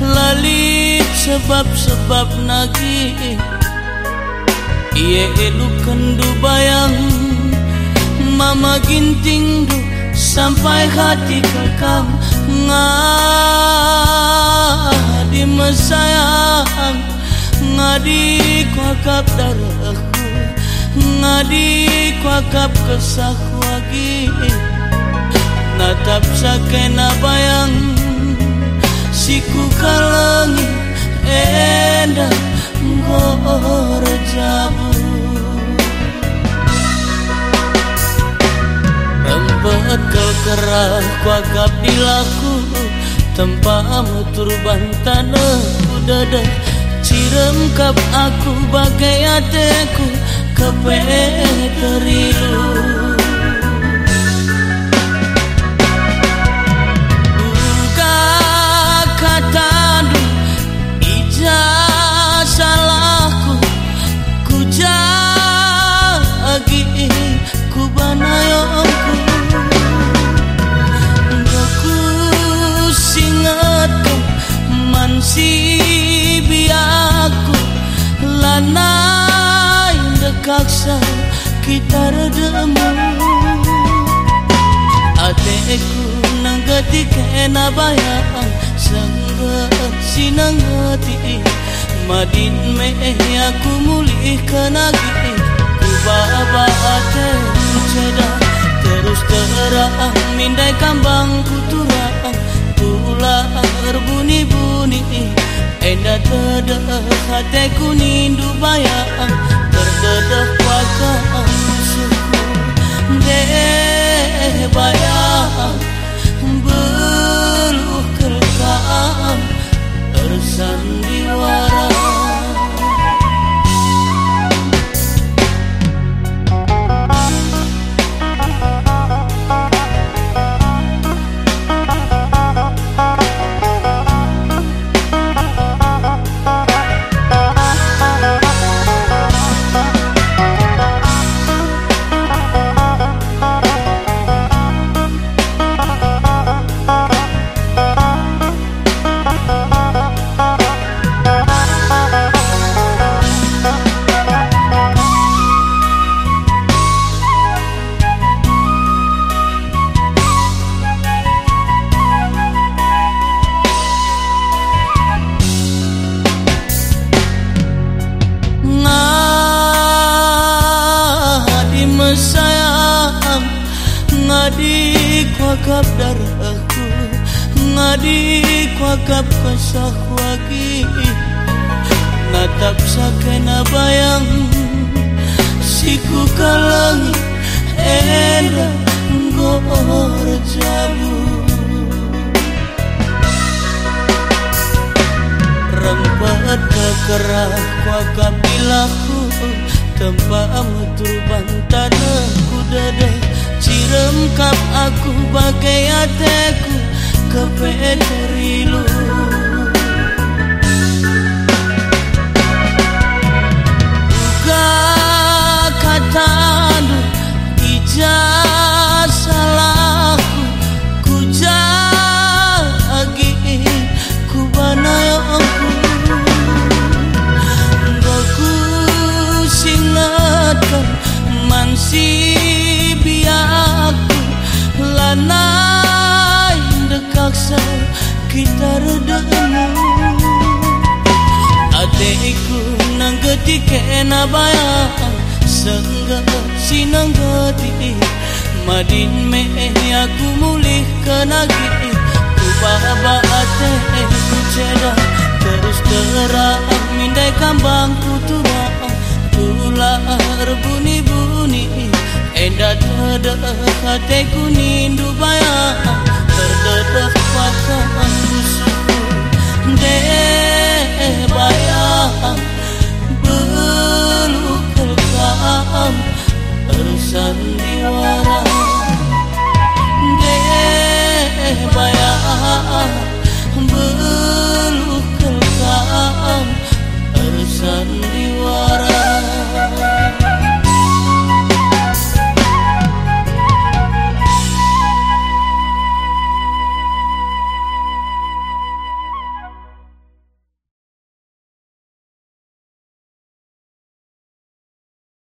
Lalit sebab-sebab nagi Iye elu kendu bayang. Mama ginting du sampai hati kekam Ngadi mesayang. Ngadi kuakap darahku. Ngadi kuakap kesahku lagi Natap sakena bayang siku kalangi enda jabu Rempet kekerah kuagap dilaku Tempa mutur bantana udada Cirem kap aku bagai ateku Kepe terilu dekaksa kita redemu. Ateku nanggati kena bayang sangga sinangati madin me aku mulih kenagi. Ku baba ate ceda terus terang mindai kambang kuturang tular bunyi-bunyi Enda terdah hatiku nindu bayang Tersandiwara ngadi kuakap darahku ngadi kuakap kasahku lagi natap sakena bayang siku kalangi enda ngor jabu rempat kekerah kuakap bilaku tempat mutu bantanku dadah Ciremkap aku bagai ateku kepederilu. Buka ti kena baya sangga sinanggati madin me aku mulih kenagi tu baba ate ku cera terus terang. Mindai kambang kutuba tulah buni buni enda terdekat hate ku nindu baya terdedah kuasa busuk. Deh heart